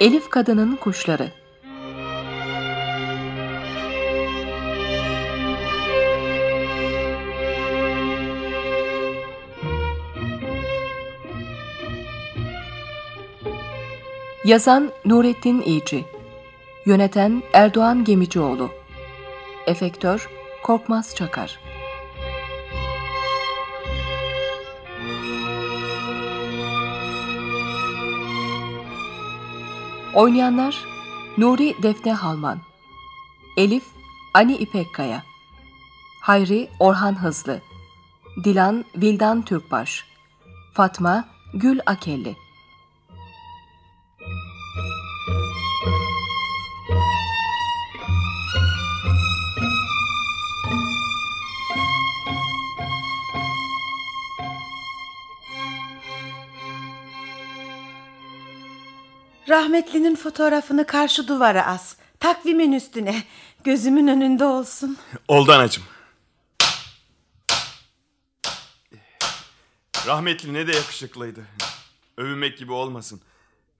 Elif Kadının Kuşları. Yazan Nurettin İyici. Yöneten Erdoğan Gemicioğlu. Efektör Korkmaz Çakar Oynayanlar Nuri Defne Halman Elif Ani İpekkaya Hayri Orhan Hızlı Dilan Vildan Türkbaş Fatma Gül Akelli Rahmetlinin fotoğrafını karşı duvara as. Takvimin üstüne. Gözümün önünde olsun. Oldu anacığım. Rahmetli ne de yakışıklıydı. Övünmek gibi olmasın.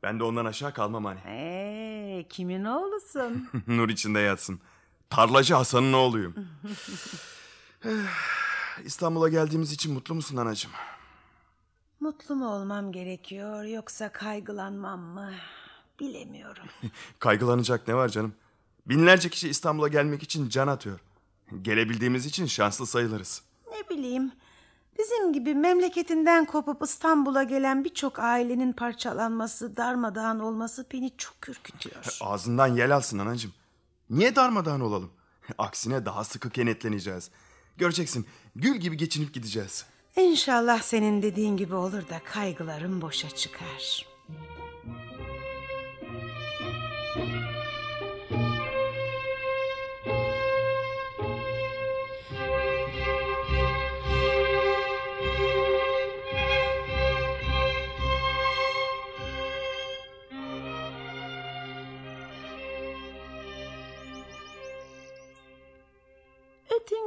Ben de ondan aşağı kalmam hani. Ee, kimin oğlusun? Nur içinde yatsın. Tarlacı Hasan'ın oğluyum. İstanbul'a geldiğimiz için mutlu musun anacığım? Mutlu mu olmam gerekiyor yoksa kaygılanmam mı? Bilemiyorum. Kaygılanacak ne var canım? Binlerce kişi İstanbul'a gelmek için can atıyor. Gelebildiğimiz için şanslı sayılırız. Ne bileyim. Bizim gibi memleketinden kopup İstanbul'a gelen birçok ailenin parçalanması, darmadağın olması beni çok ürkütüyor. Ağzından yel alsın anacığım. Niye darmadağın olalım? Aksine daha sıkı kenetleneceğiz. Göreceksin gül gibi geçinip gideceğiz. İnşallah senin dediğin gibi olur da kaygılarım boşa çıkar.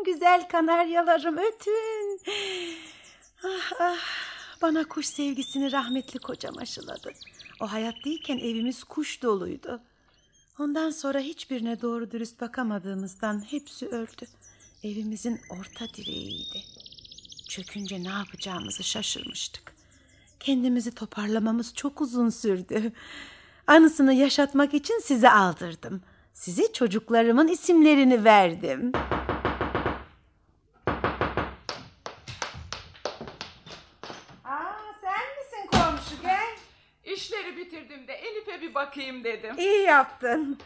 Güzel kanaryalarım ötün. Ah ah bana kuş sevgisini rahmetli kocam aşıladı. O hayattayken evimiz kuş doluydu. Ondan sonra hiçbirine doğru dürüst bakamadığımızdan hepsi öldü. Evimizin orta direğiydi. Çökünce ne yapacağımızı şaşırmıştık. Kendimizi toparlamamız çok uzun sürdü. Anısını yaşatmak için size aldırdım. Size çocuklarımın isimlerini verdim. Aa, sen misin komşu gel. İşleri bitirdim de Elif'e bir bakayım dedim. İyi yaptın.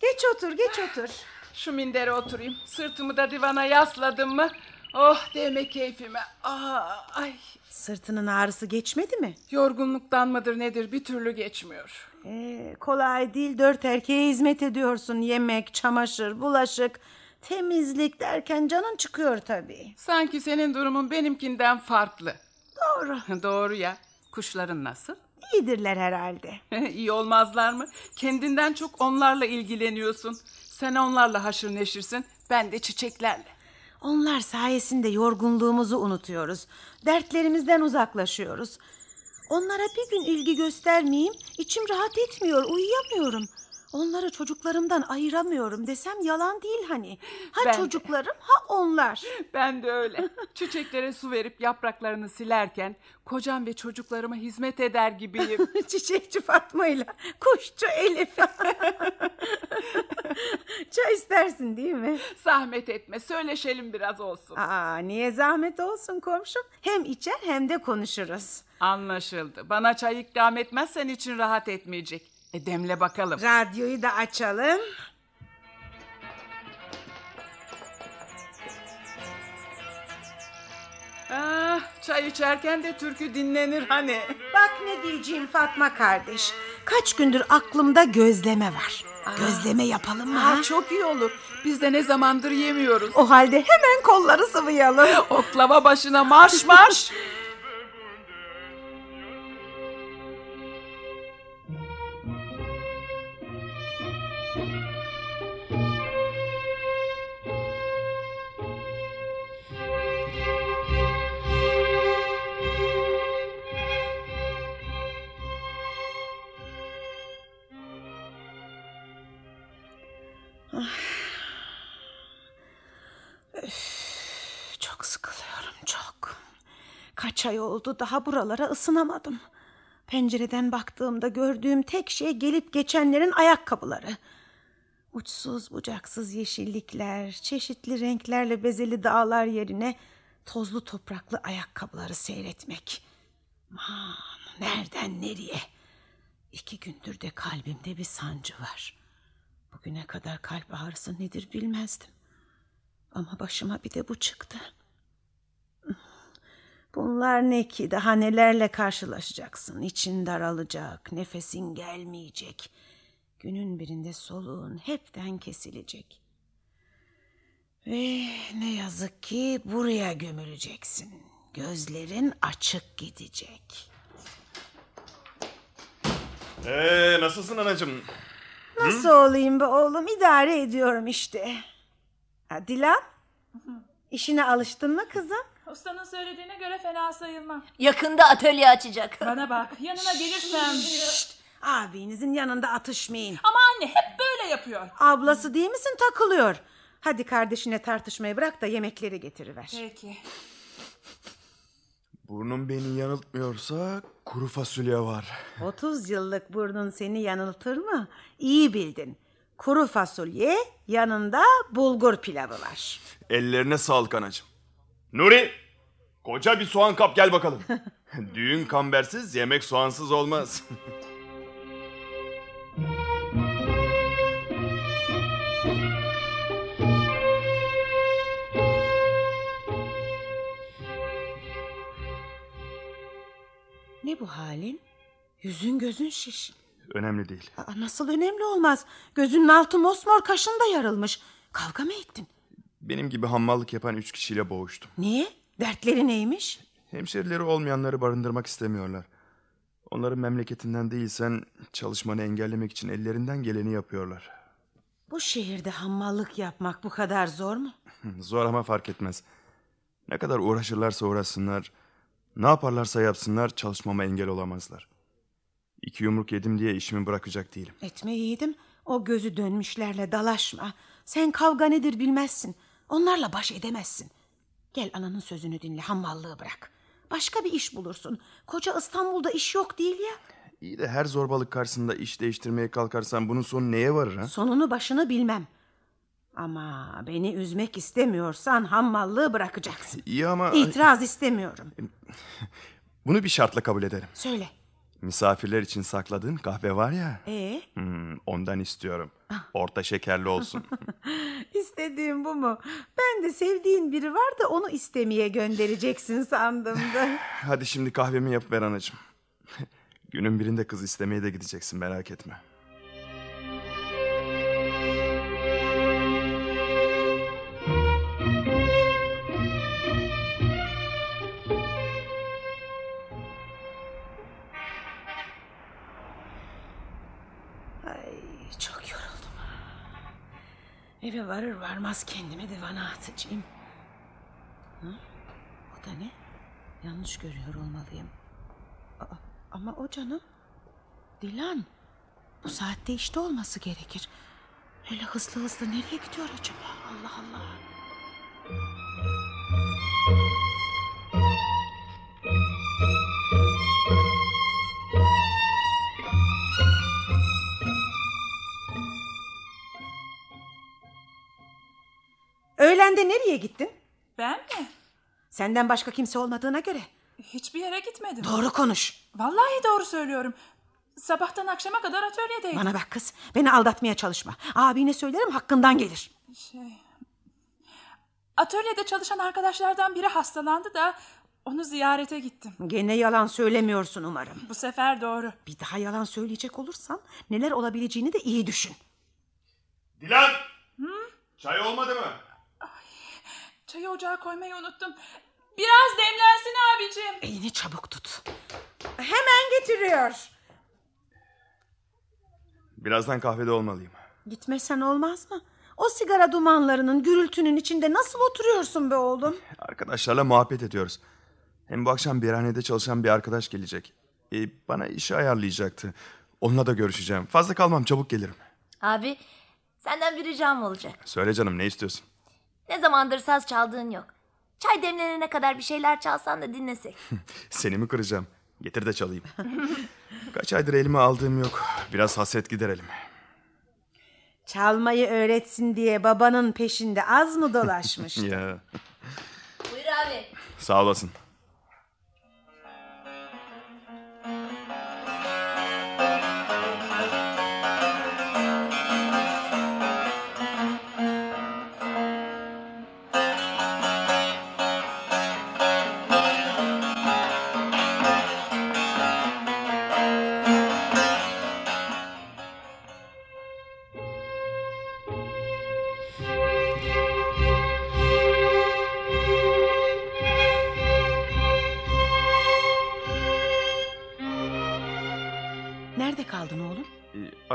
Geç otur geç otur. Şu mindere oturayım. Sırtımı da divana yasladım mı? Oh değme keyfime. Aa, ay Sırtının ağrısı geçmedi mi? yorgunluktan mıdır nedir bir türlü geçmiyor. Ee, kolay değil dört erkeğe hizmet ediyorsun. Yemek, çamaşır, bulaşık, temizlik derken canın çıkıyor tabii. Sanki senin durumun benimkinden farklı. Doğru. Doğru ya. Kuşların nasıl? İyidirler herhalde. İyi olmazlar mı? Kendinden çok onlarla ilgileniyorsun. Sen onlarla haşır neşirsin. Ben de çiçeklerle. Onlar sayesinde yorgunluğumuzu unutuyoruz. Dertlerimizden uzaklaşıyoruz. Onlara bir gün ilgi göstermeyeyim, içim rahat etmiyor, uyuyamıyorum. Onları çocuklarımdan ayıramıyorum desem yalan değil hani. Ha Ben de. çocuklarım ha onlar. Ben de öyle. Çiçeklere su verip yapraklarını silerken kocam ve çocuklarıma hizmet eder gibiyim. Çiçekçi Fatma ile kuşçu Elif. Çay istersin değil mi? Zahmet etme söyleşelim biraz olsun. Aa, niye zahmet olsun komşum? Hem içer hem de konuşuruz. Anlaşıldı. Bana çay ikram etmezsen için rahat etmeyecek. E demle bakalım. Radyoyu da açalım. Ah, çay içerken de türkü dinlenir hani. Bak ne diyeceğim Fatma kardeş. Kaç gündür aklımda gözleme var. Gözleme yapalım mı? ha? Aa, çok iyi olur. Biz de ne zamandır yemiyoruz. O halde hemen kolları sıvayalım. Oklava başına marş marş. Kaç ay oldu daha buralara ısınamadım. Pencereden baktığımda gördüğüm tek şey gelip geçenlerin ayakkabıları. Uçsuz bucaksız yeşillikler, çeşitli renklerle bezeli dağlar yerine tozlu topraklı ayakkabıları seyretmek. Aman nereden nereye? İki gündür de kalbimde bir sancı var. Bugüne kadar kalp ağrısı nedir bilmezdim. Ama başıma bir de bu çıktı. Bunlar ne ki daha nelerle karşılaşacaksın. İçin daralacak, nefesin gelmeyecek. Günün birinde soluğun hepten kesilecek. Ve ne yazık ki buraya gömüleceksin. Gözlerin açık gidecek. Ee, nasılsın anacığım? Nasıl olayım be oğlum? İdare ediyorum işte. Ha, Dilan? İşine alıştın mı kızım? Ustanın söylediğine göre fena sayılmam. Yakında atölye açacak. Bana bak yanına gelirsem... Abinizin yanında atışmayın. Ama anne hep böyle yapıyor. Ablası değil misin takılıyor. Hadi kardeşine tartışmayı bırak da yemekleri getiriver. Peki. Burnum beni yanıltmıyorsa kuru fasulye var. 30 yıllık burnun seni yanıltır mı? İyi bildin. Kuru fasulye yanında bulgur pilavı var. Ellerine sağlık anacığım. Nuri, koca bir soğan kap gel bakalım. Düğün kambersiz, yemek soğansız olmaz. Ne bu halin? Yüzün gözün şiş. Önemli değil. Aa, nasıl önemli olmaz. Gözünün altı mosmor kaşın da yarılmış. Kavga mı ettin? Benim gibi hammallık yapan üç kişiyle boğuştum. Niye? Dertleri neymiş? Hemşerileri olmayanları barındırmak istemiyorlar. Onların memleketinden değilsen çalışmanı engellemek için ellerinden geleni yapıyorlar. Bu şehirde hammallık yapmak bu kadar zor mu? Zor ama fark etmez. Ne kadar uğraşırlarsa uğraşsınlar, ne yaparlarsa yapsınlar çalışmama engel olamazlar. İki yumruk yedim diye işimi bırakacak değilim. Etme yiğidim. O gözü dönmüşlerle dalaşma. Sen kavga nedir bilmezsin. Onlarla baş edemezsin. Gel ananın sözünü dinle hammallığı bırak. Başka bir iş bulursun. Koca İstanbul'da iş yok değil ya. İyi de her zorbalık karşısında iş değiştirmeye kalkarsan bunun sonu neye varır ha? Sonunu başını bilmem. Ama beni üzmek istemiyorsan hammallığı bırakacaksın. İyi ama İtiraz istemiyorum. bunu bir şartla kabul ederim. Söyle. Misafirler için sakladığın kahve var ya. Ee, hmm, ondan istiyorum. Orta şekerli olsun. istediğin bu mu? Ben de sevdiğin biri var da onu istemeye göndereceksin sandım da. Hadi şimdi kahvemi yapıver anacığım. Günün birinde kız istemeye de gideceksin merak etme. Eve varır varmaz kendimi divana atacağım. Hı? O da ne? Yanlış görüyor olmalıyım. Aa, ama o canım. Dilan. Bu saatte işte olması gerekir. Öyle hızlı hızlı nereye gidiyor acaba? Allah Allah. Öğlende nereye gittin? Ben mi? Senden başka kimse olmadığına göre. Hiçbir yere gitmedim. Doğru konuş. Vallahi doğru söylüyorum. Sabahtan akşama kadar atölyedeydim. Bana bak kız. Beni aldatmaya çalışma. Abine söylerim hakkından gelir. Şey... Atölyede çalışan arkadaşlardan biri hastalandı da onu ziyarete gittim. Gene yalan söylemiyorsun umarım. Bu sefer doğru. Bir daha yalan söyleyecek olursan neler olabileceğini de iyi düşün. Dilan! Çay olmadı mı? Çayı ocağa koymayı unuttum. Biraz demlensin abicim. Elini çabuk tut. Hemen getiriyor. Birazdan kahvede olmalıyım. Gitmesen olmaz mı? O sigara dumanlarının gürültünün içinde nasıl oturuyorsun be oğlum? Arkadaşlarla muhabbet ediyoruz. Hem bu akşam birhanede çalışan bir arkadaş gelecek. Ee, bana işi ayarlayacaktı. Onunla da görüşeceğim. Fazla kalmam çabuk gelirim. Abi senden bir ricam olacak. Söyle canım ne istiyorsun? Ne zamandır saz çaldığın yok. Çay demlenene kadar bir şeyler çalsan da dinlesek. Seni mi kıracağım? Getir de çalayım. Kaç aydır elime aldığım yok. Biraz hasret giderelim. Çalmayı öğretsin diye babanın peşinde az mı dolaşmış? Ya Buyur abi. sağ olasın.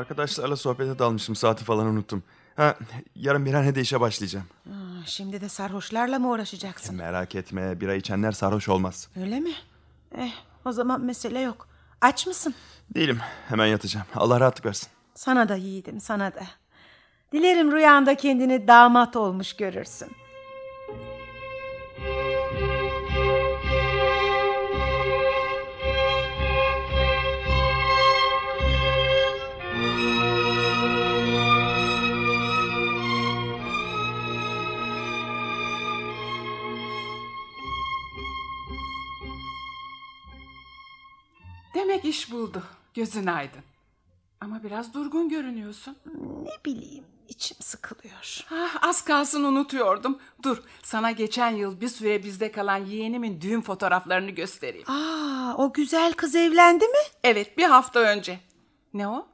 Arkadaşlarla sohbete dalmışım. Saati falan unuttum. Ha, yarın birhanede işe başlayacağım. Aa, şimdi de sarhoşlarla mı uğraşacaksın? Merak etme. Bira içenler sarhoş olmaz. Öyle mi? Eh, o zaman mesele yok. Aç mısın? Değilim. Hemen yatacağım. Allah rahatlık versin. Sana da yiğidim, sana da. Dilerim rüyanda kendini damat olmuş görürsün. Demek iş buldu. Gözün aydın. Ama biraz durgun görünüyorsun. Ne bileyim, içim sıkılıyor. Ah, az kalsın unutuyordum. Dur, sana geçen yıl bir süre bizde kalan yeğenimin düğün fotoğraflarını göstereyim. Aa, o güzel kız evlendi mi? Evet, bir hafta önce. Ne o?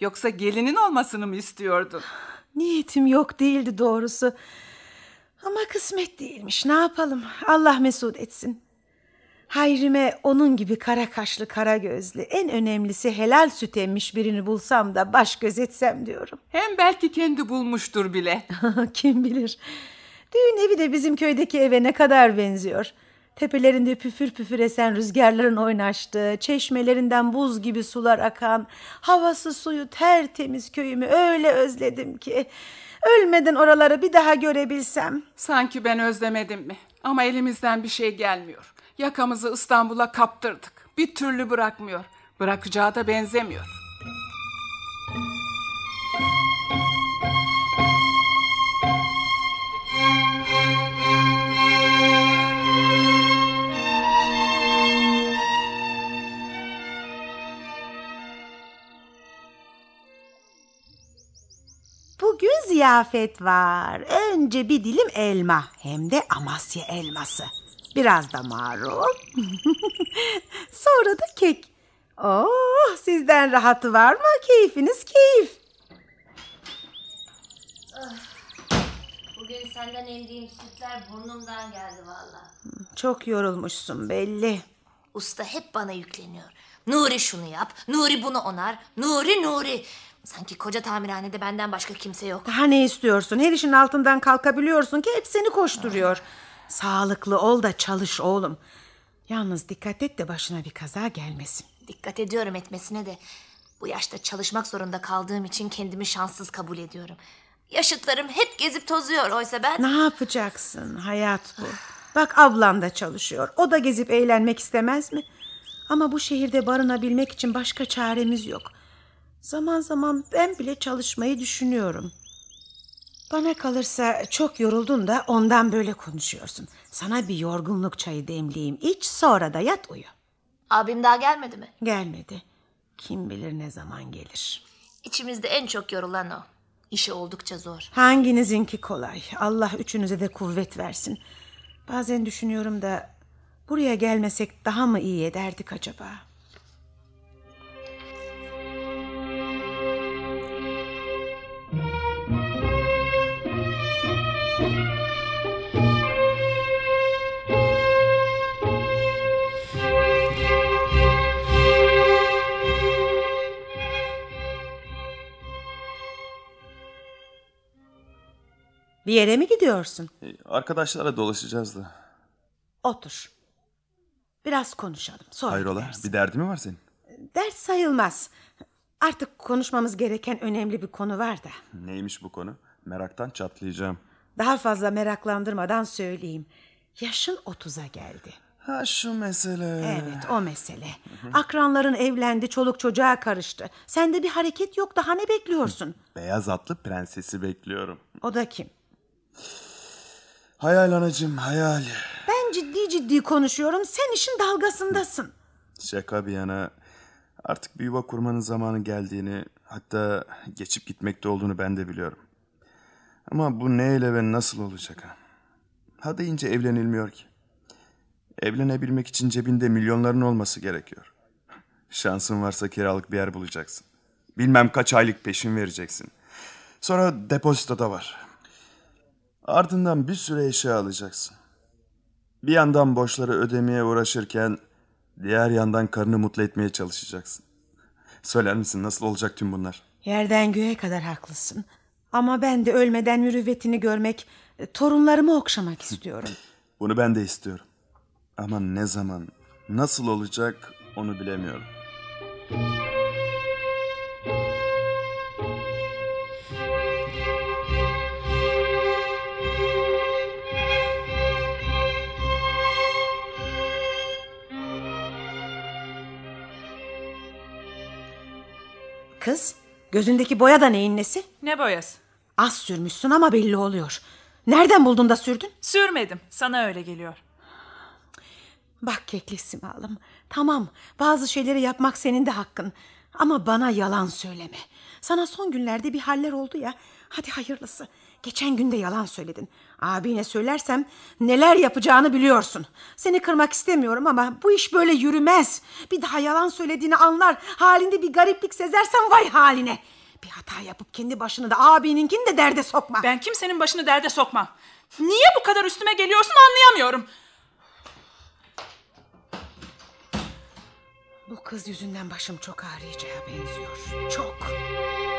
Yoksa gelinin olmasını mı istiyordun? Niyetim yok değildi doğrusu. Ama kısmet değilmiş. Ne yapalım? Allah mesut etsin. Hayrime onun gibi kara kaşlı kara gözlü en önemlisi helal süt emmiş birini bulsam da baş gözetsem diyorum. Hem belki kendi bulmuştur bile. Kim bilir. Düğün evi de bizim köydeki eve ne kadar benziyor. Tepelerinde püfür püfür esen rüzgarların oynaştığı, çeşmelerinden buz gibi sular akan, havası suyu tertemiz köyümü öyle özledim ki. Ölmeden oraları bir daha görebilsem. Sanki ben özlemedim mi? Ama elimizden bir şey gelmiyor. Yakamızı İstanbul'a kaptırdık. Bir türlü bırakmıyor. Bırakacağı da benzemiyor. Bugün ziyafet var. Önce bir dilim elma. Hem de Amasya elması. Biraz da marul. Sonra da kek. Oh, sizden rahatı var mı? Keyfiniz keyif. Bugün senden emdiğim sütler burnumdan geldi valla. Çok yorulmuşsun belli. Usta hep bana yükleniyor. Nuri şunu yap, Nuri bunu onar, Nuri Nuri. Sanki koca tamirhanede benden başka kimse yok. Daha ne istiyorsun? Her işin altından kalkabiliyorsun ki hep seni koşturuyor. Sağlıklı ol da çalış oğlum. Yalnız dikkat et de başına bir kaza gelmesin. Dikkat ediyorum etmesine de. Bu yaşta çalışmak zorunda kaldığım için kendimi şanssız kabul ediyorum. Yaşıtlarım hep gezip tozuyor oysa ben... Ne yapacaksın? Hayat bu. Bak ablan da çalışıyor. O da gezip eğlenmek istemez mi? Ama bu şehirde barınabilmek için başka çaremiz yok. Zaman zaman ben bile çalışmayı düşünüyorum. Bana kalırsa çok yoruldun da ondan böyle konuşuyorsun. Sana bir yorgunluk çayı demleyeyim. İç sonra da yat uyu. Abim daha gelmedi mi? Gelmedi. Kim bilir ne zaman gelir. İçimizde en çok yorulan o. İşi oldukça zor. Hanginizinki kolay? Allah üçünüze de kuvvet versin. Bazen düşünüyorum da buraya gelmesek daha mı iyi ederdik acaba? Bir yere mi gidiyorsun? Ee, Arkadaşlarla dolaşacağız da. Otur. Biraz konuşalım. Sonra Hayrola? gidersin. Bir derdi mi var senin? Ders sayılmaz. Artık konuşmamız gereken önemli bir konu var da. Neymiş bu konu? Meraktan çatlayacağım. Daha fazla meraklandırmadan söyleyeyim. Yaşın 30'a geldi. Ha şu mesele. Evet o mesele. Akranların evlendi, çoluk çocuğa karıştı. Sende bir hareket yok daha ne bekliyorsun? Beyaz atlı prensesi bekliyorum. O da kim? Hayal anacığım hayal. Ben ciddi ciddi konuşuyorum. Sen işin dalgasındasın. Şaka bir yana artık bir yuva kurmanın zamanı geldiğini hatta geçip gitmekte olduğunu ben de biliyorum. Ama bu neyle ve nasıl olacak ha? Ha deyince evlenilmiyor ki. Evlenebilmek için cebinde milyonların olması gerekiyor. Şansın varsa kiralık bir yer bulacaksın. Bilmem kaç aylık peşin vereceksin. Sonra depozito da var. Ardından bir süre eşya alacaksın. Bir yandan borçları ödemeye uğraşırken diğer yandan karını mutlu etmeye çalışacaksın. Söyler misin nasıl olacak tüm bunlar? Yerden göğe kadar haklısın. Ama ben de ölmeden mürüvvetini görmek, torunlarımı okşamak istiyorum. Bunu ben de istiyorum. Ama ne zaman, nasıl olacak onu bilemiyorum. Kız, gözündeki boya da neyin nesi? Ne boyası? Az sürmüşsün ama belli oluyor. Nereden buldun da sürdün? Sürmedim. Sana öyle geliyor. Bak kekli simalım. Tamam bazı şeyleri yapmak senin de hakkın. Ama bana yalan söyleme. Sana son günlerde bir haller oldu ya. Hadi hayırlısı. Geçen gün de yalan söyledin. Abine söylersem neler yapacağını biliyorsun. Seni kırmak istemiyorum ama bu iş böyle yürümez. Bir daha yalan söylediğini anlar. Halinde bir gariplik sezersen vay haline. Bir hata yapıp kendi başını da abininkini de derde sokma. Ben kimsenin başını derde sokmam. Niye bu kadar üstüme geliyorsun anlayamıyorum. Bu kız yüzünden başım çok ağrıyacağı benziyor. Çok. Her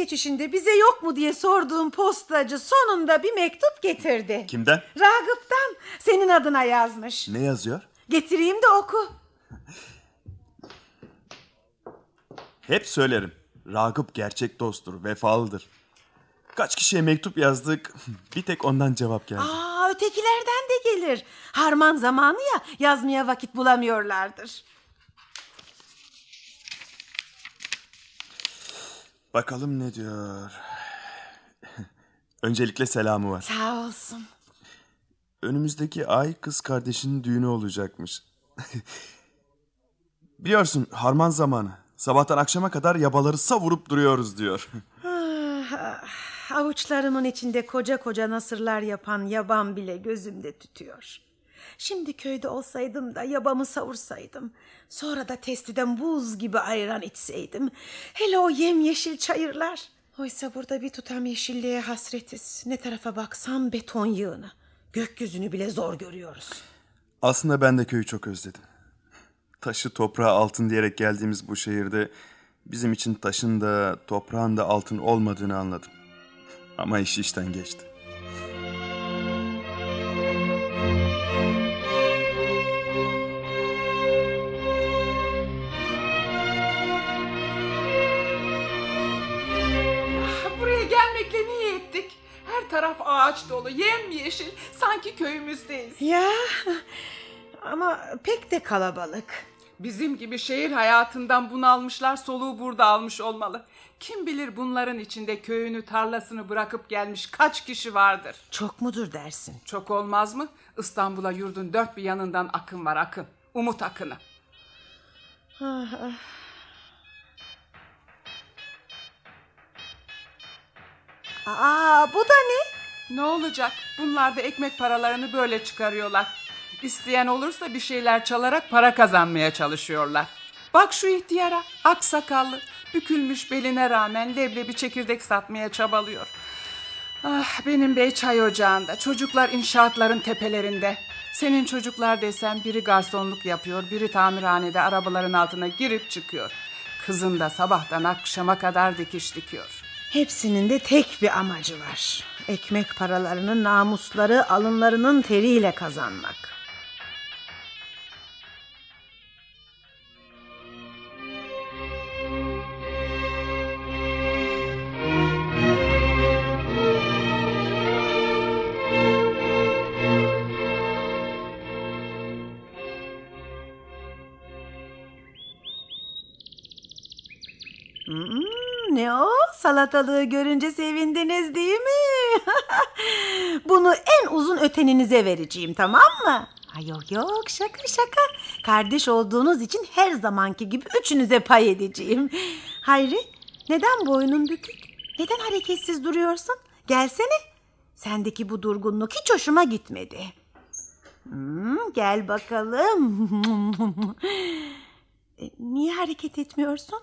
geçişinde bize yok mu diye sorduğum postacı sonunda bir mektup getirdi. Kimden? Ragıp'tan senin adına yazmış. Ne yazıyor? Getireyim de oku. Hep söylerim. Ragıp gerçek dosttur, vefalıdır. Kaç kişiye mektup yazdık, bir tek ondan cevap geldi. Aa, ötekilerden de gelir. Harman zamanı ya yazmaya vakit bulamıyorlardır. Bakalım ne diyor. Öncelikle selamı var. Sağ olsun. Önümüzdeki ay kız kardeşinin düğünü olacakmış. Biliyorsun harman zamanı. Sabahtan akşama kadar yabaları savurup duruyoruz diyor. Ah, ah, avuçlarımın içinde koca koca nasırlar yapan yaban bile gözümde tütüyor. Şimdi köyde olsaydım da yabamı savursaydım. Sonra da testiden buz gibi ayran içseydim. Hele o yemyeşil çayırlar. Oysa burada bir tutam yeşilliğe hasretiz. Ne tarafa baksam beton yığını. Gökyüzünü bile zor görüyoruz. Aslında ben de köyü çok özledim. Taşı toprağı altın diyerek geldiğimiz bu şehirde bizim için taşın da toprağın da altın olmadığını anladım. Ama iş işten geçti. Taraf ağaç dolu, yemyeşil. Sanki köyümüzdeyiz. Ya ama pek de kalabalık. Bizim gibi şehir hayatından bunalmışlar soluğu burada almış olmalı. Kim bilir bunların içinde köyünü tarlasını bırakıp gelmiş kaç kişi vardır. Çok mudur dersin? Çok olmaz mı? İstanbul'a yurdun dört bir yanından akın var akın. Umut akını. Ah, ah. Aa, bu da ne? Ne olacak? Bunlar da ekmek paralarını böyle çıkarıyorlar. İsteyen olursa bir şeyler çalarak para kazanmaya çalışıyorlar. Bak şu ihtiyara, ak sakallı, bükülmüş beline rağmen leblebi çekirdek satmaya çabalıyor. Ah benim bey çay ocağında, çocuklar inşaatların tepelerinde. Senin çocuklar desem biri garsonluk yapıyor, biri tamirhanede arabaların altına girip çıkıyor. Kızın da sabahtan akşama kadar dikiş dikiyor. Hepsinin de tek bir amacı var. Ekmek paralarını namusları alınlarının teriyle kazanmak. Ne o? Salatalığı görünce sevindiniz değil mi? Bunu en uzun öteninize vereceğim tamam mı? Ay yok yok şaka şaka. Kardeş olduğunuz için her zamanki gibi üçünüze pay edeceğim. Hayri neden boynun bükük? Neden hareketsiz duruyorsun? Gelsene. Sendeki bu durgunluk hiç hoşuma gitmedi. Hmm, gel bakalım. E, Niye hareket etmiyorsun?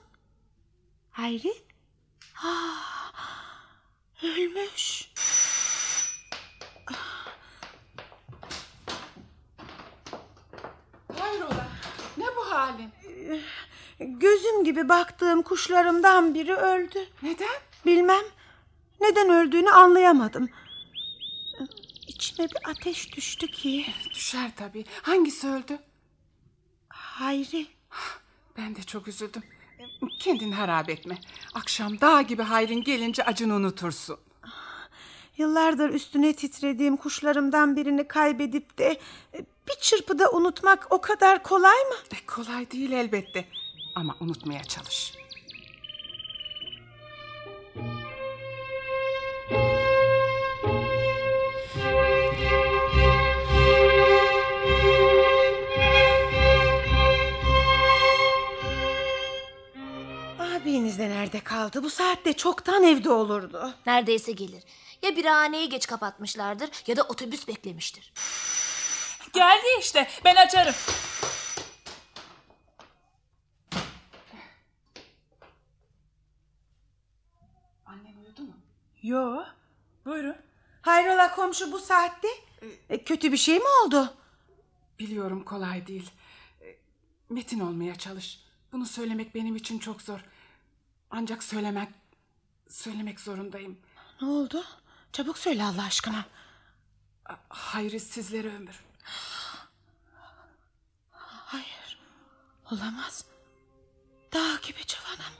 Hayri? Ah, ölmüş. Hayrola? Ne bu halin? Gözüm gibi baktığım kuşlarımdan biri öldü. Neden? Bilmem. Neden öldüğünü anlayamadım. İçime bir ateş düştü ki. Düşer tabii. Hangisi öldü? Hayri. Ben de çok üzüldüm. Kendini harap etme. Akşam dağ gibi hayrın gelince acını unutursun. Yıllardır üstüne titrediğim kuşlarımdan birini kaybedip de e, bir çırpıda unutmak o kadar kolay mı? E, kolay değil elbette. Ama unutmaya çalış. Abiniz de nerede kaldı? Bu saatte çoktan evde olurdu. Neredeyse gelir. Ya birahaneyi geç kapatmışlardır ya da otobüs beklemiştir. Geldi işte ben açarım. Annen uyudu mu? Yo buyurun. Hayrola komşu bu saatte? E, kötü bir şey mi oldu? Biliyorum kolay değil. E, Metin olmaya çalış. Bunu söylemek benim için çok zor. Ancak söylemek söylemek zorundayım. Ne oldu? Çabuk söyle Allah aşkına. Hayri sizlere ömür. Hayır. Olamaz. Dağ gibi civanım.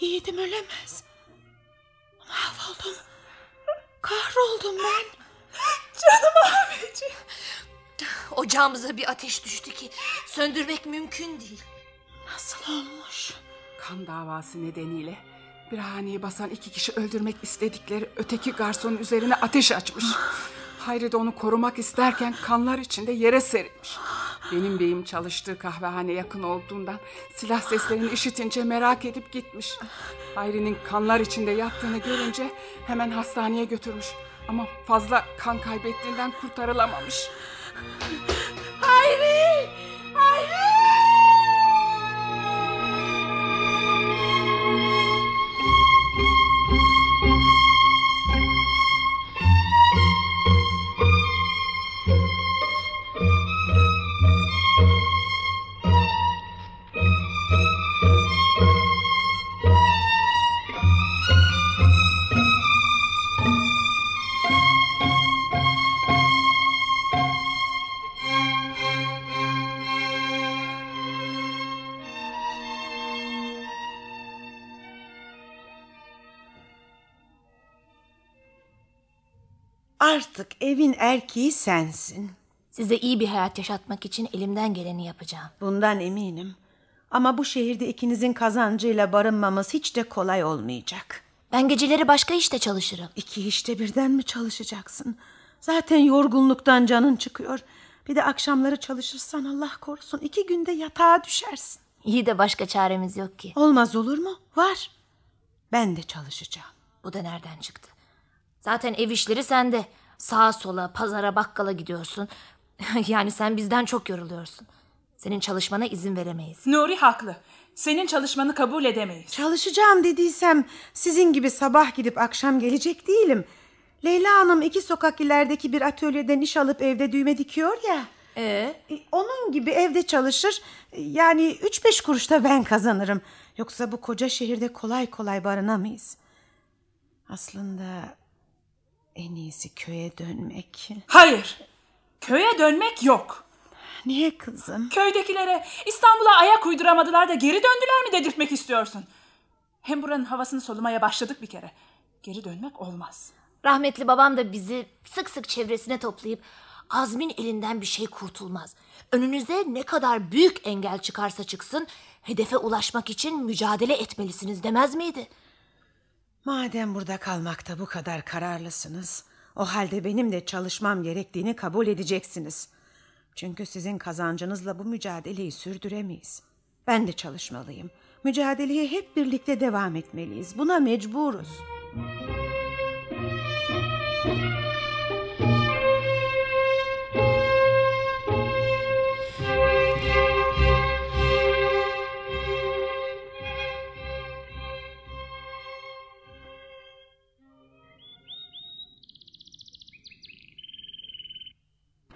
Yiğidim ölemez. Mahvoldum. Kahroldum ben. Ocağımıza bir ateş düştü ki söndürmek mümkün değil. Nasıl olmuş? Kan davası nedeniyle bir haneyi basan iki kişi öldürmek istedikleri öteki garsonun üzerine ateş açmış. Hayri de onu korumak isterken kanlar içinde yere serilmiş. Benim beyim çalıştığı kahvehane yakın olduğundan silah seslerini işitince merak edip gitmiş. Hayri'nin kanlar içinde yattığını görünce hemen hastaneye götürmüş. Ama fazla kan kaybettiğinden kurtarılamamış. Hayri! Evin erkeği sensin. Size iyi bir hayat yaşatmak için elimden geleni yapacağım. Bundan eminim. Ama bu şehirde ikinizin kazancıyla barınmamız hiç de kolay olmayacak. Ben geceleri başka işte çalışırım. İki işte birden mi çalışacaksın? Zaten yorgunluktan canın çıkıyor. Bir de akşamları çalışırsan Allah korusun iki günde yatağa düşersin. İyi de başka çaremiz yok ki. Olmaz olur mu? Var. Ben de çalışacağım. Bu da nereden çıktı? Zaten ev işleri sende. Sağa sola, pazara, bakkala gidiyorsun. yani sen bizden çok yoruluyorsun. Senin çalışmana izin veremeyiz. Nuri haklı. Senin çalışmanı kabul edemeyiz. Çalışacağım dediysem sizin gibi sabah gidip akşam gelecek değilim. Leyla Hanım iki sokak ilerideki bir atölyeden iş alıp evde düğme dikiyor ya. Ee? E, Onun gibi evde çalışır. E, Yani üç beş kuruş da ben kazanırım. Yoksa bu koca şehirde kolay kolay barınamayız. Aslında En iyisi köye dönmek. Hayır. Köye dönmek yok. Niye kızım? Köydekilere İstanbul'a ayak uyduramadılar da geri döndüler mi dedirtmek istiyorsun? Hem buranın havasını solumaya başladık bir kere. Geri dönmek olmaz. Rahmetli babam da bizi sık sık çevresine toplayıp Azmin elinden bir şey kurtulmaz. Önünüze ne kadar büyük engel çıkarsa çıksın hedefe ulaşmak için mücadele etmelisiniz demez miydi? Madem burada kalmakta bu kadar kararlısınız, o halde benim de çalışmam gerektiğini kabul edeceksiniz. Çünkü sizin kazancınızla bu mücadeleyi sürdüremeyiz. Ben de çalışmalıyım. Mücadeleye hep birlikte devam etmeliyiz. Buna mecburuz.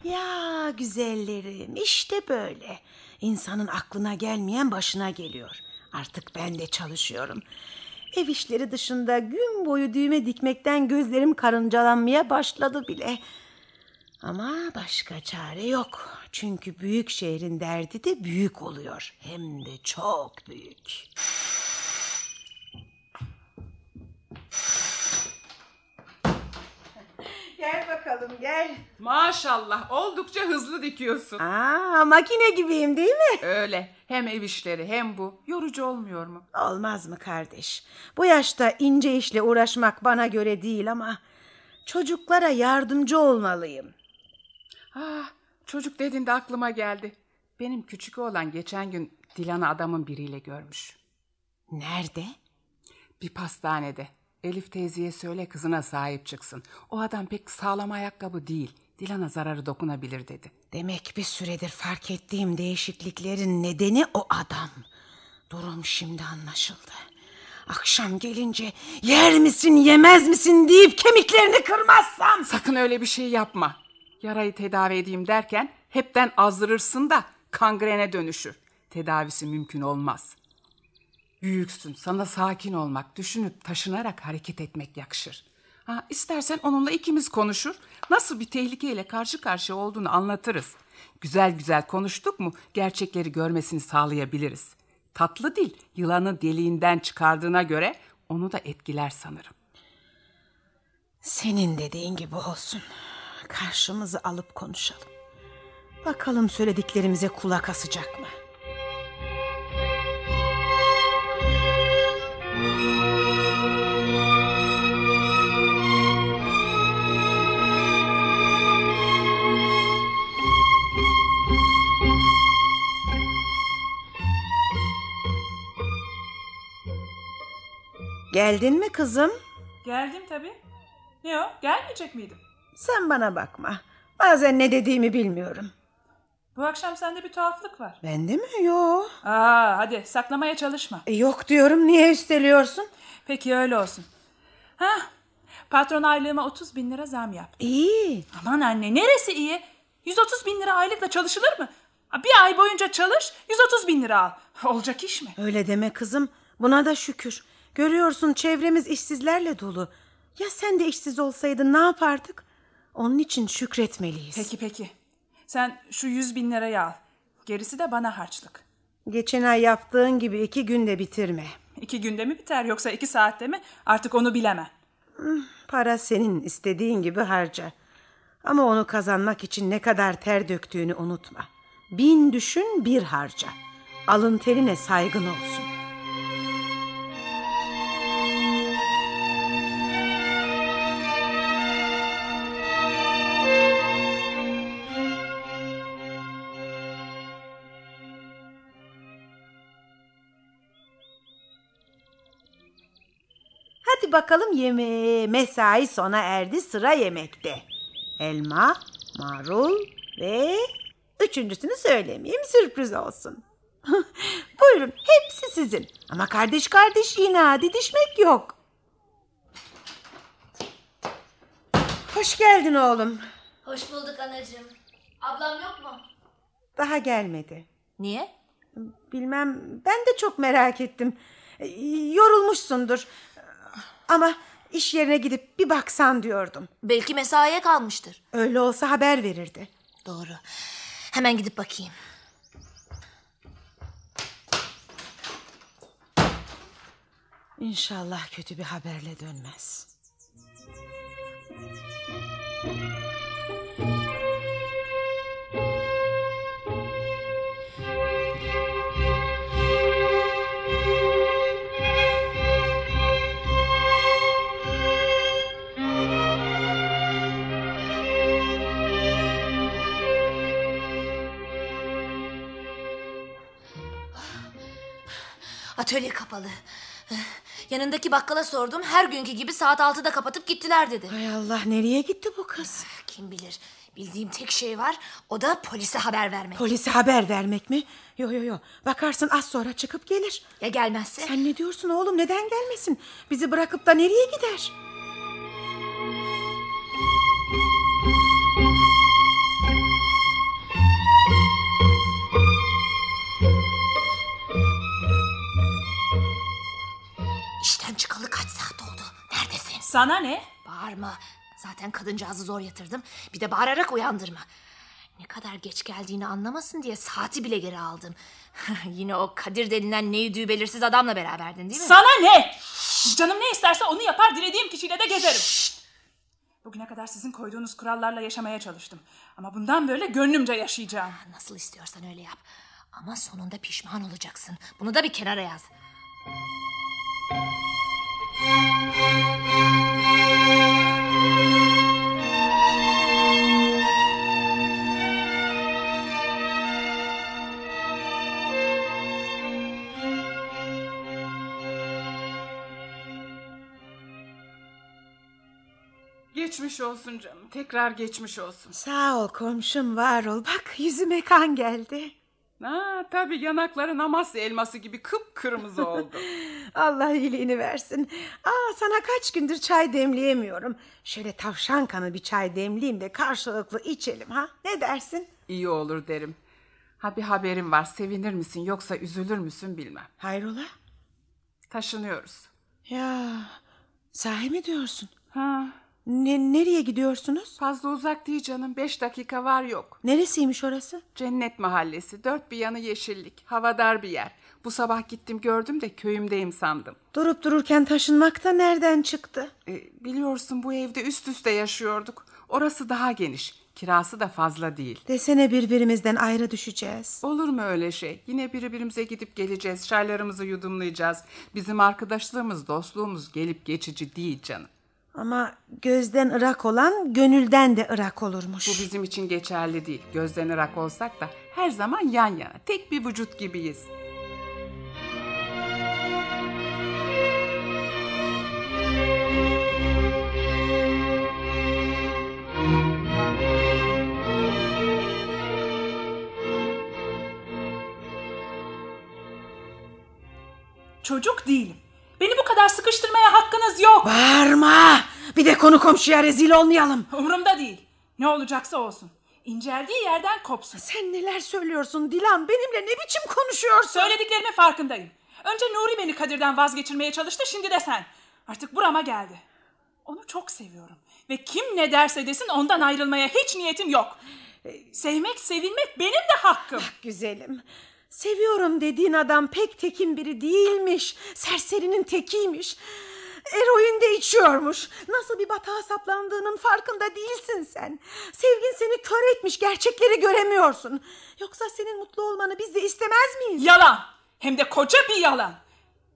Ya güzellerim işte böyle. İnsanın aklına gelmeyen başına geliyor. Artık ben de çalışıyorum. Ev işleri dışında gün boyu düğme dikmekten gözlerim karıncalanmaya başladı bile. Ama başka çare yok. Çünkü büyük şehrin derdi de büyük oluyor. Hem de çok büyük. Gel bakalım gel. Maşallah oldukça hızlı dikiyorsun. Aa, makine gibiyim değil mi? Öyle. Hem ev işleri hem bu. Yorucu olmuyor mu? Olmaz mı kardeş? Bu yaşta ince işle uğraşmak bana göre değil ama çocuklara yardımcı olmalıyım. Ah, çocuk dedin de aklıma geldi. Benim küçük oğlan geçen gün Dilan'ı adamın biriyle görmüş. Nerede? Bir pastanede. Elif teyzeye söyle kızına sahip çıksın. O adam pek sağlam ayakkabı değil. Dilan'a zararı dokunabilir dedi. Demek bir süredir fark ettiğim değişikliklerin nedeni o adam. Durum şimdi anlaşıldı. Akşam gelince yer misin yemez misin deyip kemiklerini kırmazsam. Sakın öyle bir şey yapma. Yarayı tedavi edeyim derken hepten azdırırsın da kangrene dönüşür. Tedavisi mümkün olmaz. Büyüksün, sana sakin olmak, düşünüp taşınarak hareket etmek yakışır. Ha, istersen onunla ikimiz konuşur, nasıl bir tehlikeyle karşı karşıya olduğunu anlatırız. Güzel güzel konuştuk mu gerçekleri görmesini sağlayabiliriz. Tatlı dil yılanı deliğinden çıkardığına göre onu da etkiler sanırım. Senin dediğin gibi olsun. Karşımızı alıp konuşalım. Bakalım söylediklerimize kulak asacak mı? Geldin mi kızım? Geldim tabii. Ne o? Gelmeyecek miydim? Sen bana bakma. Bazen ne dediğimi bilmiyorum. Bu akşam sende bir tuhaflık var. Bende mi? Yok. Aa, hadi saklamaya çalışma. E, yok diyorum. Niye üsteliyorsun? Peki öyle olsun. Ha, patron aylığıma 30 bin lira zam yap. İyi. Aman anne neresi iyi? 130 bin lira aylıkla çalışılır mı? Bir ay boyunca çalış 130 bin lira al. Olacak iş mi? Öyle deme kızım. Buna da şükür. Görüyorsun çevremiz işsizlerle dolu. Ya sen de işsiz olsaydın ne yapardık? Onun için şükretmeliyiz. Peki peki. Sen şu 100 bin lirayı al. Gerisi de bana harçlık. Geçen ay yaptığın gibi iki günde bitirme. İki günde mi biter yoksa iki saatte mi? Artık onu bilemem. Para senin istediğin gibi harca. Ama onu kazanmak için ne kadar ter döktüğünü unutma. Bin düşün bir harca. Alın terine saygın olsun. Bakalım yemeğe. Mesai sona erdi sıra yemekte. Elma, marul ve üçüncüsünü söylemeyeyim sürpriz olsun. Buyurun hepsi sizin. Ama kardeş kardeş yine didişmek yok. Hoş geldin oğlum. Hoş bulduk anacığım. Ablam yok mu? Daha gelmedi. Niye? Bilmem ben de çok merak ettim. Yorulmuşsundur. Ama iş yerine gidip bir baksan diyordum. Belki mesaiye kalmıştır. Öyle olsa haber verirdi. Doğru. Hemen gidip bakayım. İnşallah kötü bir haberle dönmez. Atölye kapalı. Yanındaki bakkala sordum. Her günkü gibi saat 6'da kapatıp gittiler dedi. Hay Allah nereye gitti bu kız? Kim bilir. Bildiğim tek şey var. O da polise haber vermek. Polise haber vermek mi? Yo yo yo. Bakarsın az sonra çıkıp gelir. ya gelmezse? Sen ne diyorsun oğlum? Neden gelmesin? Bizi bırakıp da nereye gider? İşten çıkalı kaç saat oldu? Neredesin? Sana ne? Bağırma. Zaten kadıncağızı zor yatırdım. Bir de bağırarak uyandırma. Ne kadar geç geldiğini anlamasın diye saati bile geri aldım. Yine o Kadir denilen neydi belirsiz adamla beraberdin değil mi? Sana ne? Canım ne isterse onu yapar dilediğim kişiyle de gezerim. Bugüne kadar sizin koyduğunuz kurallarla yaşamaya çalıştım. Ama bundan böyle gönlümce yaşayacağım. Nasıl istiyorsan öyle yap. Ama sonunda pişman olacaksın. Bunu da bir kenara yaz. Geçmiş olsun canım. Tekrar geçmiş olsun. Sağ ol komşum var ol. Bak yüzüme kan geldi. Ha, tabii yanakların Amasya elması gibi kıpkırmızı oldu. Allah iyiliğini versin. Aa, sana kaç gündür çay demleyemiyorum. Şöyle tavşan kanı bir çay demleyeyim de karşılıklı içelim ha. Ne dersin? İyi olur derim. Ha bir haberim var. Sevinir misin yoksa üzülür müsün bilmem. Hayrola? Taşınıyoruz. Ya sahi mi diyorsun? Ha, Ne, nereye gidiyorsunuz? fazla uzak değil canım. Beş dakika var yok. Neresiymiş orası? Cennet mahallesi. Dört bir yanı yeşillik. Havadar bir yer. Bu sabah gittim gördüm de köyümdeyim sandım. Durup dururken taşınmak da nereden çıktı? E, biliyorsun bu evde üst üste yaşıyorduk. Orası daha geniş. Kirası da fazla değil. Desene birbirimizden ayrı düşeceğiz. Olur mu öyle şey? Yine birbirimize gidip geleceğiz. Çaylarımızı yudumlayacağız. Bizim arkadaşlığımız, dostluğumuz gelip geçici değil canım. Ama gözden ırak olan gönülden de ırak olurmuş. Bu bizim için geçerli değil. Gözden ırak olsak da her zaman yan yana. Tek bir vücut gibiyiz. Çocuk değilim. Beni bu kadar sıkıştırmaya hakkınız yok. Bağırma! Bir de konu komşuya rezil olmayalım. Umurumda değil. Ne olacaksa olsun. İnceldiği yerden kopsun. Sen neler söylüyorsun Dilan? Benimle ne biçim konuşuyorsun? Söylediklerimin farkındayım. Önce Nuri beni Kadir'den vazgeçirmeye çalıştı, şimdi de sen. Artık burama geldi. Onu çok seviyorum. Ve kim ne derse desin ondan ayrılmaya hiç niyetim yok. Sevmek, sevilmek benim de hakkım. Güzelim. Seviyorum dediğin adam pek tekin biri değilmiş. Serserinin tekiymiş. Eroin de içiyormuş. Nasıl bir batağa saplandığının farkında değilsin sen. Sevgin seni kör etmiş. Gerçekleri göremiyorsun. Yoksa senin mutlu olmanı biz de istemez miyiz? Yalan. Hem de koca bir yalan.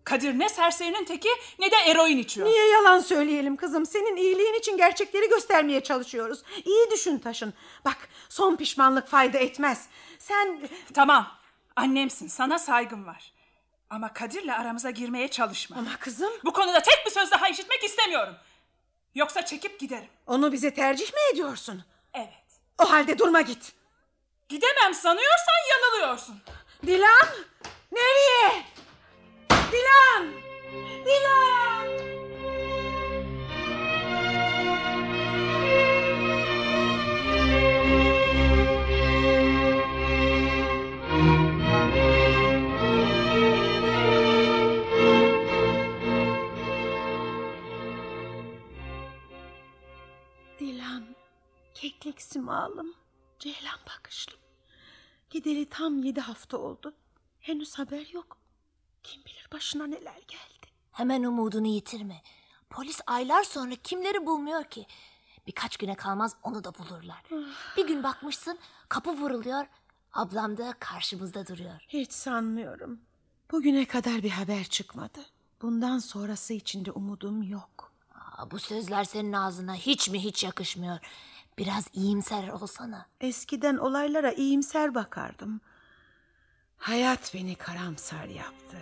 Kadir ne serserinin teki ne de eroin içiyor. Niye yalan söyleyelim kızım? Senin iyiliğin için gerçekleri göstermeye çalışıyoruz. İyi düşün taşın. Bak son pişmanlık fayda etmez. Sen Tamam. Annemsin. Sana saygım var. Ama Kadir'le aramıza girmeye çalışma. ama kızım Bu konuda tek bir söz daha işitmek istemiyorum. Yoksa çekip giderim. onu bize tercih mi ediyorsun? Evet. O halde durma git. Gidemem sanıyorsan yanılıyorsun. Dilan! Nereye? Dilan! Dilan! Zavallım, ceylan bakışlım. Gideli tam yedi hafta oldu. Henüz haber yok. Kim bilir başına neler geldi. Hemen umudunu yitirme. Polis aylar sonra kimleri bulmuyor ki? Birkaç güne kalmaz onu da bulurlar. Bir gün bakmışsın kapı vuruluyor. Ablam da karşımızda duruyor. Hiç sanmıyorum. Bugüne kadar bir haber çıkmadı. Bundan sonrası için de umudum yok. Aa, bu sözler senin ağzına hiç mi hiç yakışmıyor. Biraz iyimser olsana. Eskiden olaylara iyimser bakardım. Hayat beni karamsar yaptı.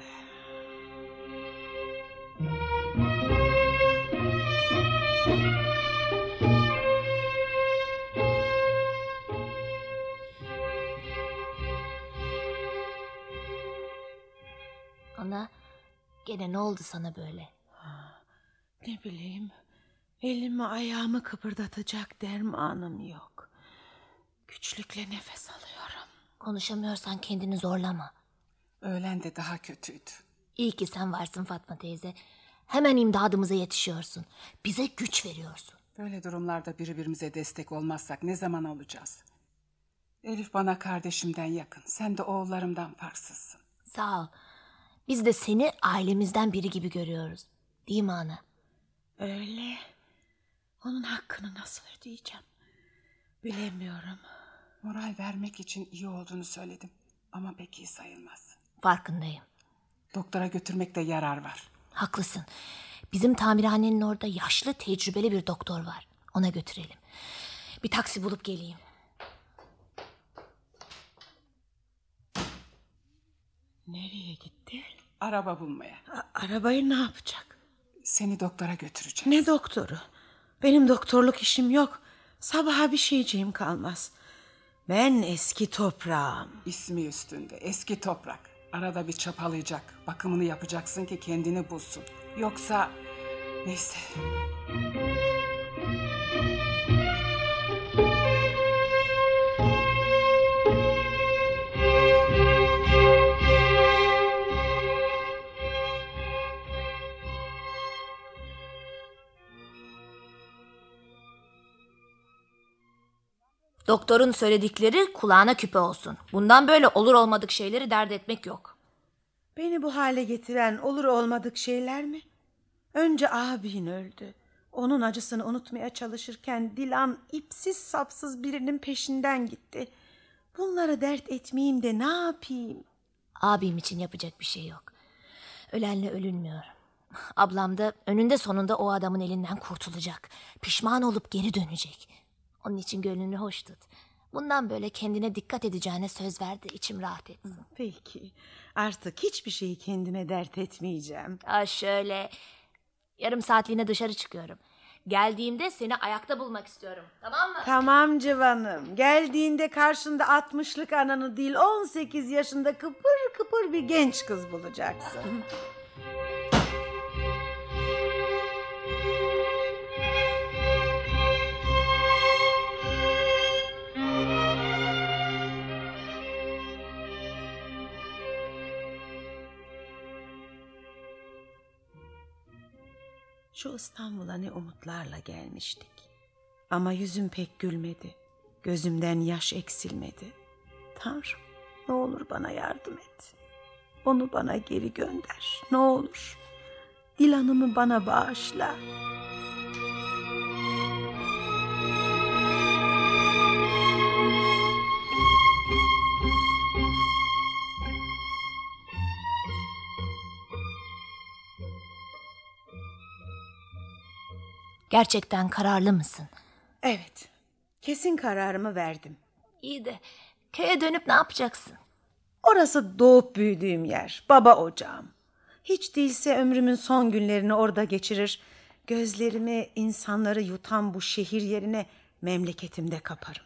Ana gene ne oldu sana böyle? Ne bileyim, elimi ayağımı kıpırdatacak dermanım yok. Güçlükle nefes alıyorum. Konuşamıyorsan kendini zorlama. Öğlen de daha kötüydü. İyi ki sen varsın Fatma teyze. Hemen imdadımıza yetişiyorsun. Bize güç veriyorsun. Böyle durumlarda birbirimize destek olmazsak ne zaman olacağız? Elif bana kardeşimden yakın. Sen de oğullarımdan farksızsın. Sağ ol. Biz de seni ailemizden biri gibi görüyoruz. Değil mi ana? Öyle. Onun hakkını nasıl ödeyeceğim? Bilemiyorum. Moral vermek için iyi olduğunu söyledim. Ama pek iyi sayılmaz. Farkındayım. Doktora götürmekte yarar var. Haklısın. Bizim tamirhanenin orada yaşlı tecrübeli bir doktor var. Ona götürelim. Bir taksi bulup geleyim. Nereye gitti? Araba bulmaya. A- arabayı ne yapacak? Seni doktora götüreceğiz. Ne doktoru? Benim doktorluk işim yok. Sabaha bir şeyciğim kalmaz. Ben eski toprağım. İsmi üstünde. Eski toprak. Arada bir çapalayacak. Bakımını yapacaksın ki kendini bulsun. Yoksa... Neyse. Doktorun söyledikleri kulağına küpe olsun. Bundan böyle olur olmadık şeyleri dert etmek yok. Beni bu hale getiren olur olmadık şeyler mi? Önce abin öldü. Onun acısını unutmaya çalışırken Dilan ipsiz sapsız birinin peşinden gitti. Bunları dert etmeyeyim de ne yapayım? Abim için yapacak bir şey yok. Ölenle ölünmüyor. Ablam da önünde sonunda o adamın elinden kurtulacak. Pişman olup geri dönecek. Onun için gönlünü hoş tut. Bundan böyle kendine dikkat edeceğine söz verdi. içim rahat etsin. Peki artık hiçbir şeyi kendime dert etmeyeceğim. Aa şöyle yarım saatliğine dışarı çıkıyorum. Geldiğimde seni ayakta bulmak istiyorum. Tamam mı? Tamam civanım. Geldiğinde karşında 60'lık ananı değil 18 yaşında kıpır kıpır bir genç kız bulacaksın. Şu İstanbul'a ne umutlarla gelmiştik. Ama yüzüm pek gülmedi. Gözümden yaş eksilmedi. Tanrım ne olur bana yardım et. Onu bana geri gönder. Ne olur. Dilan'ımı bana bağışla. Gerçekten kararlı mısın? Evet. Kesin kararımı verdim. İyi de köye dönüp ne yapacaksın? Orası doğup büyüdüğüm yer. Baba ocağım. Hiç değilse ömrümün son günlerini orada geçirir. Gözlerimi insanları yutan bu şehir yerine memleketimde kaparım.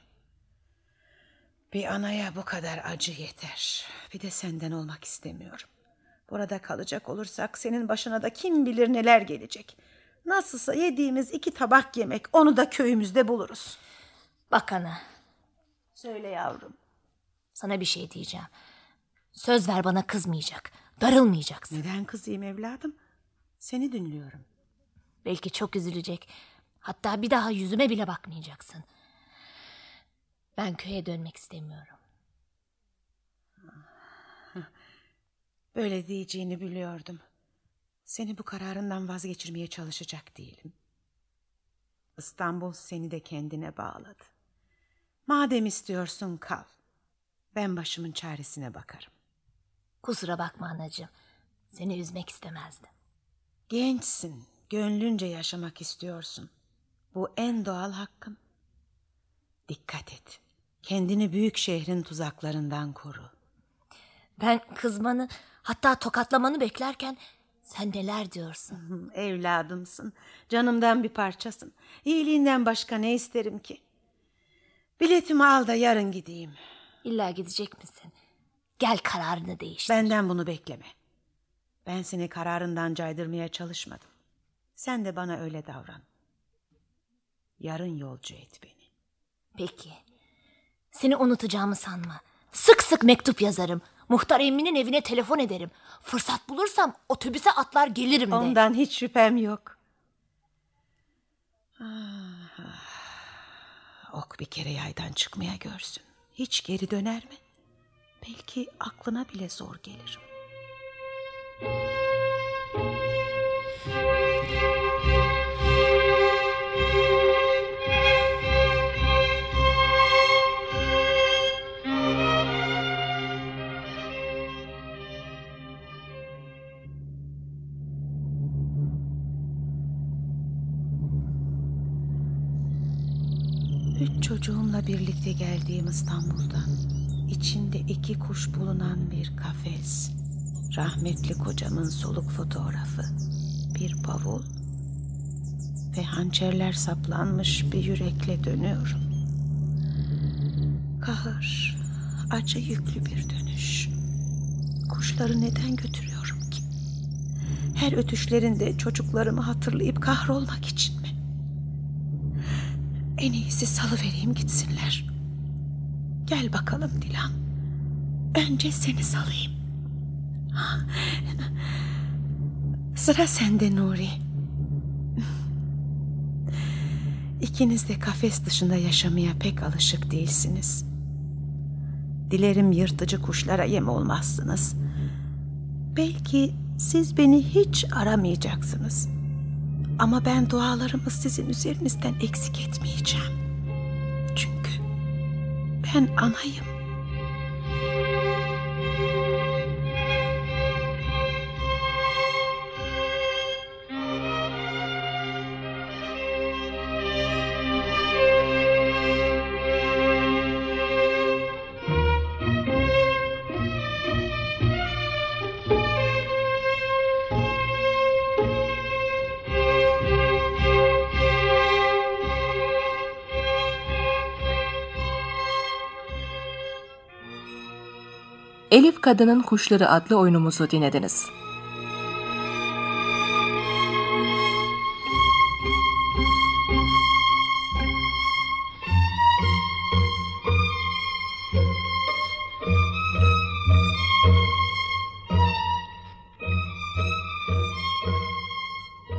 Bir anaya bu acı acı yeter. Bir de senden olmak istemiyorum. Burada kalacak olursak senin başına da kim bilir neler gelecek. Nasılsa yediğimiz iki tabak yemek onu da köyümüzde buluruz. Bak ana Söyle yavrum. sana bir şey diyeceğim. Söz ver bana kızmayacak. Darılmayacaksın. Neden kızayım evladım? Seni dinliyorum. Belki çok üzülecek. Hatta bir daha yüzüme bile bakmayacaksın. Ben köye dönmek istemiyorum. Böyle diyeceğini biliyordum. Seni bu kararından vazgeçirmeye çalışacak değilim. İstanbul seni de kendine bağladı. Madem istiyorsun kal. Ben başımın çaresine bakarım. Kusura bakma anacığım. Seni üzmek istemezdim. Gençsin, gönlünce yaşamak istiyorsun. Bu en doğal hakkın. Dikkat et. Kendini büyük şehrin tuzaklarından koru. Ben kızmanı hatta tokatlamanı beklerken sen neler diyorsun? Evladımsın. Canımdan bir parçasın. İyiliğinden başka ne isterim ki? Biletimi al da yarın gideyim. İlla gidecek misin? Gel kararını değiştir. Benden bunu bekleme. Ben seni kararından caydırmaya çalışmadım. Sen de bana öyle davran. Yarın yolcu et beni. Peki. Seni unutacağımı sanma. Sık sık mektup yazarım. Muhtar emminin evine telefon ederim. Fırsat bulursam otobüse atlar gelirim de. Ondan hiç şüphem yok. Ah, ah. Ok bir kere yaydan çıkmaya görsün. Hiç geri döner mi? Belki aklına bile zor gelirim. Üç çocuğumla birlikte geldiğim İstanbul'da içinde iki kuş bulunan bir kafes, rahmetli kocamın soluk fotoğrafı, bir bavul ve hançerler saplanmış bir yürekle dönüyorum. Kahır, acı yüklü bir dönüş. Kuşları neden götürüyorum ki? Her ötüşlerinde çocuklarımı hatırlayıp kahrolmak için? En iyisi salıvereyim gitsinler. Gel bakalım Dilan. Önce seni salayım. Sıra sende Nuri. İkiniz de kafes dışında yaşamaya pek alışık değilsiniz. Dilerim yırtıcı kuşlara yem olmazsınız. Belki siz beni hiç aramayacaksınız. Ama ben dualarımı sizin üzerinizden eksik etmeyeceğim. Çünkü ben anayım. Elif Kadının Kuşları adlı oyunumuzu dinlediniz.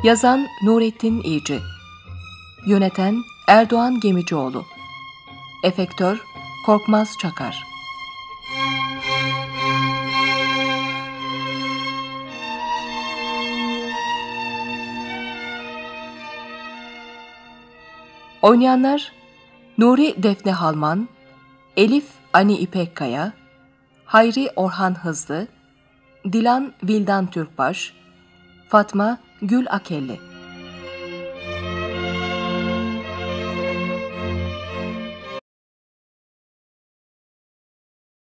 Yazan Nurettin İyici. Yöneten Erdoğan Gemicioğlu. Efektör Korkmaz Çakar Oynayanlar Nuri Defne Halman, Elif Ani İpekkaya, Hayri Orhan Hızlı, Dilan Vildan Türkbaş, Fatma Gül Akelli.